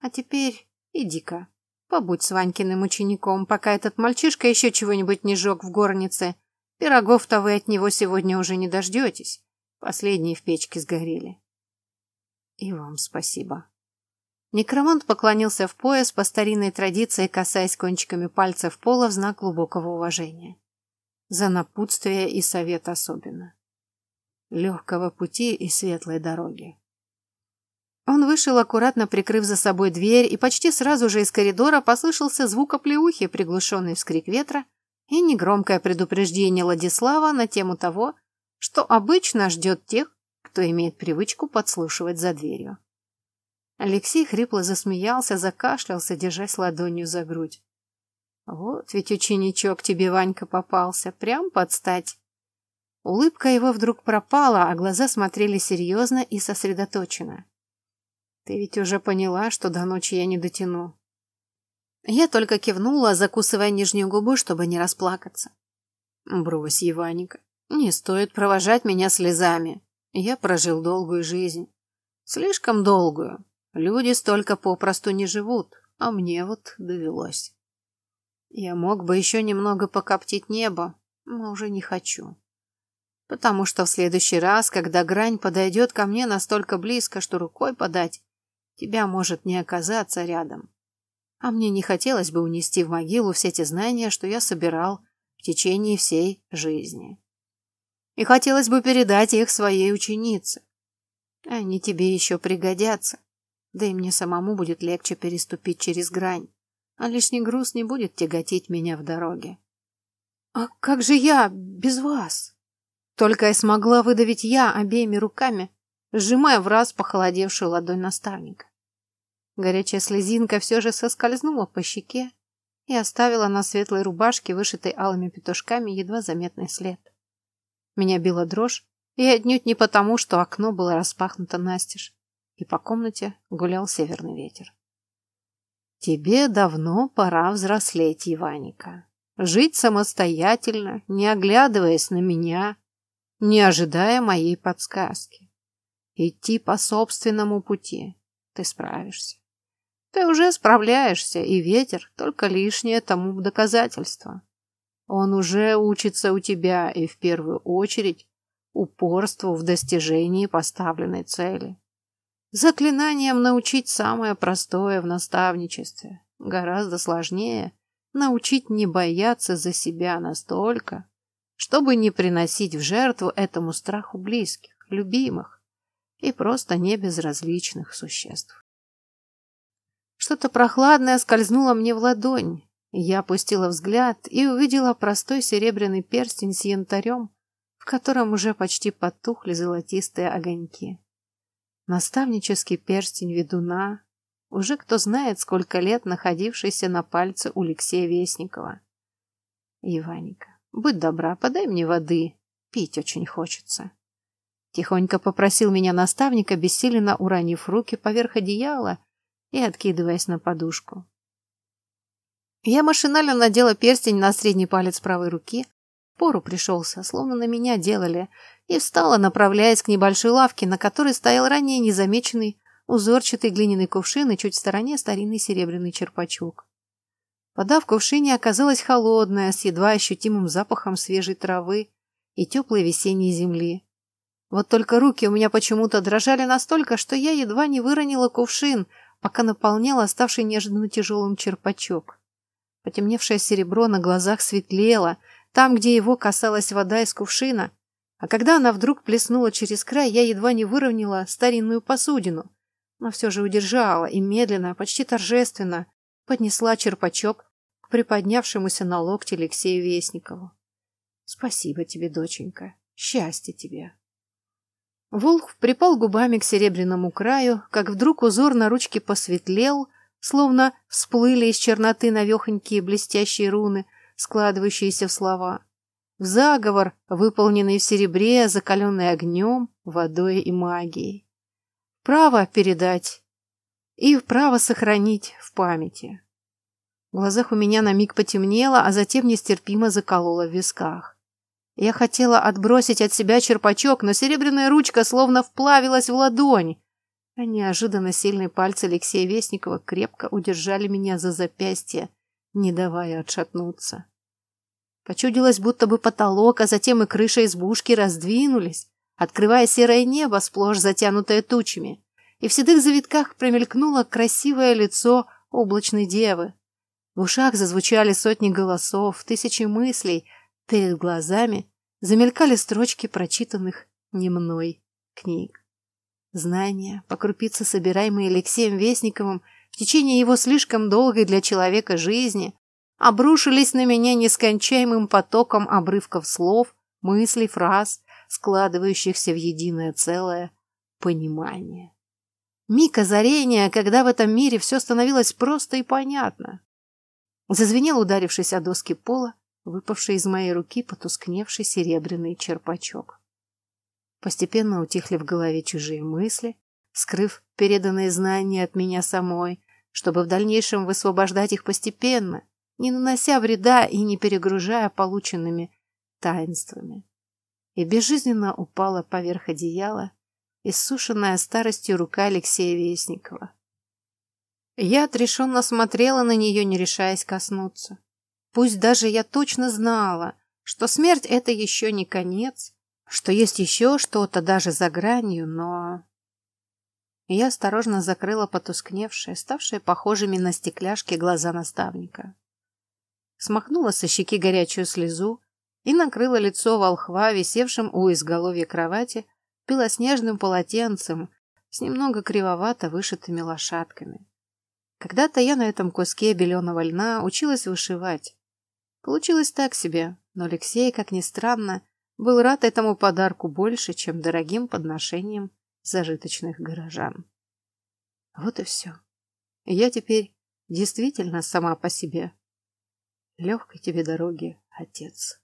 А теперь иди-ка, побудь с Ванькиным учеником, пока этот мальчишка еще чего-нибудь не жег в горнице. Пирогов-то вы от него сегодня уже не дождетесь. Последние в печке сгорели. И вам спасибо. Некромант поклонился в пояс по старинной традиции, касаясь кончиками пальцев пола в знак глубокого уважения. За напутствие и совет особенно. Легкого пути и светлой дороги. Он вышел, аккуратно прикрыв за собой дверь, и почти сразу же из коридора послышался звук оплеухи, приглушенный вскрик ветра и негромкое предупреждение Владислава на тему того, что обычно ждет тех, кто имеет привычку подслушивать за дверью. Алексей хрипло засмеялся, закашлялся, держась ладонью за грудь. Вот ведь ученичок тебе, Ванька, попался, прям под стать. Улыбка его вдруг пропала, а глаза смотрели серьезно и сосредоточенно. Ты ведь уже поняла, что до ночи я не дотяну. Я только кивнула, закусывая нижнюю губу, чтобы не расплакаться. Брось, Иваника, не стоит провожать меня слезами. Я прожил долгую жизнь. Слишком долгую. Люди столько попросту не живут, а мне вот довелось. Я мог бы еще немного покоптить небо, но уже не хочу. Потому что в следующий раз, когда грань подойдет ко мне настолько близко, что рукой подать, тебя может не оказаться рядом. А мне не хотелось бы унести в могилу все те знания, что я собирал в течение всей жизни. И хотелось бы передать их своей ученице. Они тебе еще пригодятся. Да и мне самому будет легче переступить через грань, а лишний груз не будет тяготить меня в дороге. «А как же я без вас?» Только и смогла выдавить я обеими руками, сжимая в раз похолодевшую ладонь наставника. Горячая слезинка все же соскользнула по щеке и оставила на светлой рубашке, вышитой алыми петушками, едва заметный след. Меня била дрожь, и отнюдь не потому, что окно было распахнуто настежь и по комнате гулял северный ветер. Тебе давно пора взрослеть, Иваника. Жить самостоятельно, не оглядываясь на меня, не ожидая моей подсказки. Идти по собственному пути. Ты справишься. Ты уже справляешься, и ветер — только лишнее тому доказательство. Он уже учится у тебя, и в первую очередь упорству в достижении поставленной цели. Заклинанием научить самое простое в наставничестве. Гораздо сложнее научить не бояться за себя настолько, чтобы не приносить в жертву этому страху близких, любимых и просто небезразличных существ. Что-то прохладное скользнуло мне в ладонь. Я опустила взгляд и увидела простой серебряный перстень с янтарем, в котором уже почти потухли золотистые огоньки. Наставнический перстень ведуна, уже кто знает, сколько лет находившийся на пальце у Алексея Вестникова. Иваника, будь добра, подай мне воды, пить очень хочется. Тихонько попросил меня наставник, обессиленно уронив руки поверх одеяла и откидываясь на подушку. Я машинально надела перстень на средний палец правой руки. Пору пришелся, словно на меня делали, и встала, направляясь к небольшой лавке, на которой стоял ранее незамеченный узорчатый глиняный кувшин и чуть в стороне старинный серебряный черпачок. Вода в кувшине оказалась холодная, с едва ощутимым запахом свежей травы и теплой весенней земли. Вот только руки у меня почему-то дрожали настолько, что я едва не выронила кувшин, пока наполняла оставший неожиданно тяжелым черпачок. Потемневшее серебро на глазах светлело, там, где его касалась вода из кувшина, а когда она вдруг плеснула через край, я едва не выровняла старинную посудину, но все же удержала и медленно, почти торжественно поднесла черпачок к приподнявшемуся на локте Алексею Вестникову. Спасибо тебе, доченька. Счастья тебе. Волк припал губами к серебряному краю, как вдруг узор на ручке посветлел, словно всплыли из черноты навехонькие блестящие руны, складывающиеся в слова. В заговор, выполненный в серебре, закаленный огнем, водой и магией. Право передать и право сохранить в памяти. В глазах у меня на миг потемнело, а затем нестерпимо закололо в висках. Я хотела отбросить от себя черпачок, но серебряная ручка словно вплавилась в ладонь, а неожиданно сильные пальцы Алексея Вестникова крепко удержали меня за запястье, не давая отшатнуться. Почудилось, будто бы потолок, а затем и крыша избушки раздвинулись, открывая серое небо, сплошь затянутое тучами, и в седых завитках промелькнуло красивое лицо облачной девы. В ушах зазвучали сотни голосов, тысячи мыслей, перед глазами замелькали строчки прочитанных не мной книг. Знания, по крупице собираемые Алексеем Вестниковым в течение его слишком долгой для человека жизни, обрушились на меня нескончаемым потоком обрывков слов, мыслей, фраз, складывающихся в единое целое понимание. Миг озарения, когда в этом мире все становилось просто и понятно. Зазвенел, ударившись о доски пола, выпавший из моей руки потускневший серебряный черпачок. Постепенно утихли в голове чужие мысли, скрыв переданные знания от меня самой, чтобы в дальнейшем высвобождать их постепенно, не нанося вреда и не перегружая полученными таинствами. И безжизненно упала поверх одеяла иссушенная старостью рука Алексея Вестникова. Я отрешенно смотрела на нее, не решаясь коснуться. Пусть даже я точно знала, что смерть — это еще не конец, что есть еще что-то даже за гранью, но... Я осторожно закрыла потускневшие, ставшие похожими на стекляшки глаза наставника смахнула со щеки горячую слезу и накрыла лицо волхва, висевшим у изголовья кровати, белоснежным полотенцем с немного кривовато вышитыми лошадками. Когда-то я на этом куске беленого льна училась вышивать. Получилось так себе, но Алексей, как ни странно, был рад этому подарку больше, чем дорогим подношением зажиточных горожан. Вот и все. Я теперь действительно сама по себе. Легкой тебе дороги, отец.